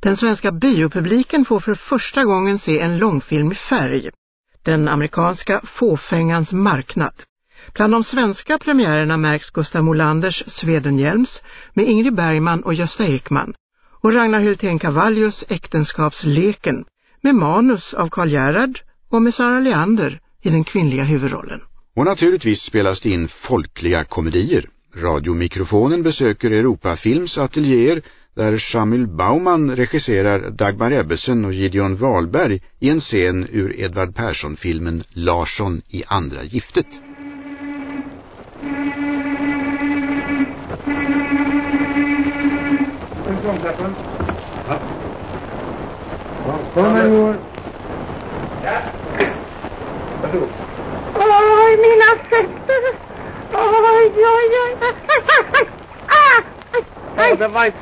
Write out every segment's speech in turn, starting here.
Den svenska biopubliken får för första gången se en långfilm i färg. Den amerikanska Fåfängans marknad. Bland de svenska premiärerna märks Gustav Molanders Svedenhjelms med Ingrid Bergman och Gösta Ekman och Ragnar Hultén Cavallius Äktenskapsleken med manus av Karl Gerhard och med Sara Leander i den kvinnliga huvudrollen. Och naturligtvis spelas det in folkliga komedier. Radiomikrofonen besöker Europafilms ateljéer där Samuel Baumann regisserar Dagmar Ebbesen och Gideon Wahlberg i en scen ur Edvard Persson-filmen Larsson i andra giftet. Ja. Varsågod. Oj, mina fötter! Oj, oj, oj! Ah! Aj, Ja, aj. det var ett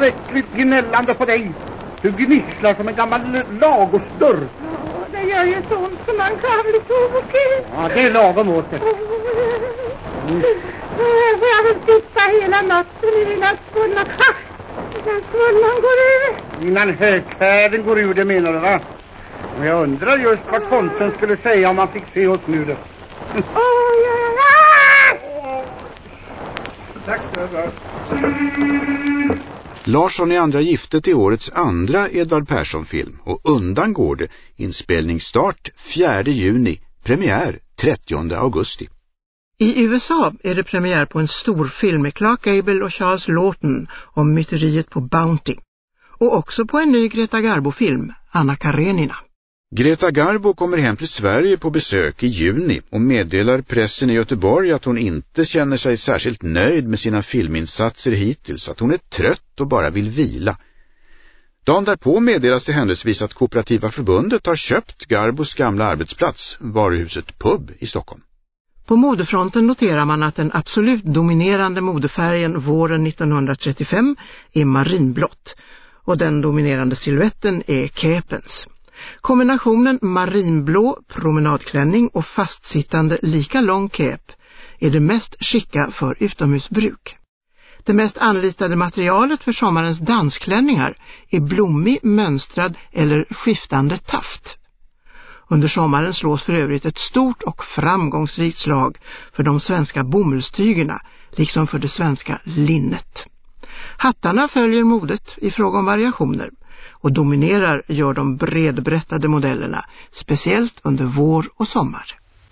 förskräckligt gnällande på dig. Du gnisslar som en gammal lagosdörr. Åh, Det gör ju så ont så man kan bli tokig. Ja, det är lagom åt det. Jag vill sitta hela natten i mina svullna... Den svullan går ur. Innan högfärden går ur det menar du va? Och jag undrar just vad konsten skulle säga om man fick se oss nu det. Oj, oj, oj. Ah! Tack så Larsson är andra giftet i årets andra Edvard Persson-film och undan går det inspelningsstart 4 juni, premiär 30 augusti. I USA är det premiär på en storfilm med Clark Gable och Charles Lawton om myteriet på Bounty. Och också på en ny Greta Garbo-film, Anna Karenina. Greta Garbo kommer hem till Sverige på besök i juni och meddelar pressen i Göteborg att hon inte känner sig särskilt nöjd med sina filminsatser hittills, att hon är trött och bara vill vila. Dagen därpå meddelas det händelsevis att Kooperativa förbundet har köpt Garbos gamla arbetsplats, varuhuset Pub i Stockholm. På modefronten noterar man att den absolut dominerande modefärgen våren 1935 är marinblått och den dominerande siluetten är käpens. Kombinationen marinblå promenadklänning och fastsittande lika lång cape är det mest skicka för utomhusbruk. Det mest anlitade materialet för sommarens dansklänningar är blommig, mönstrad eller skiftande taft. Under sommaren slås för övrigt ett stort och framgångsrikt slag för de svenska bomullstygerna, liksom för det svenska linnet. Hattarna följer modet i fråga om variationer och dominerar gör de bredbrättade modellerna, speciellt under vår och sommar.